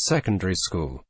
secondary school.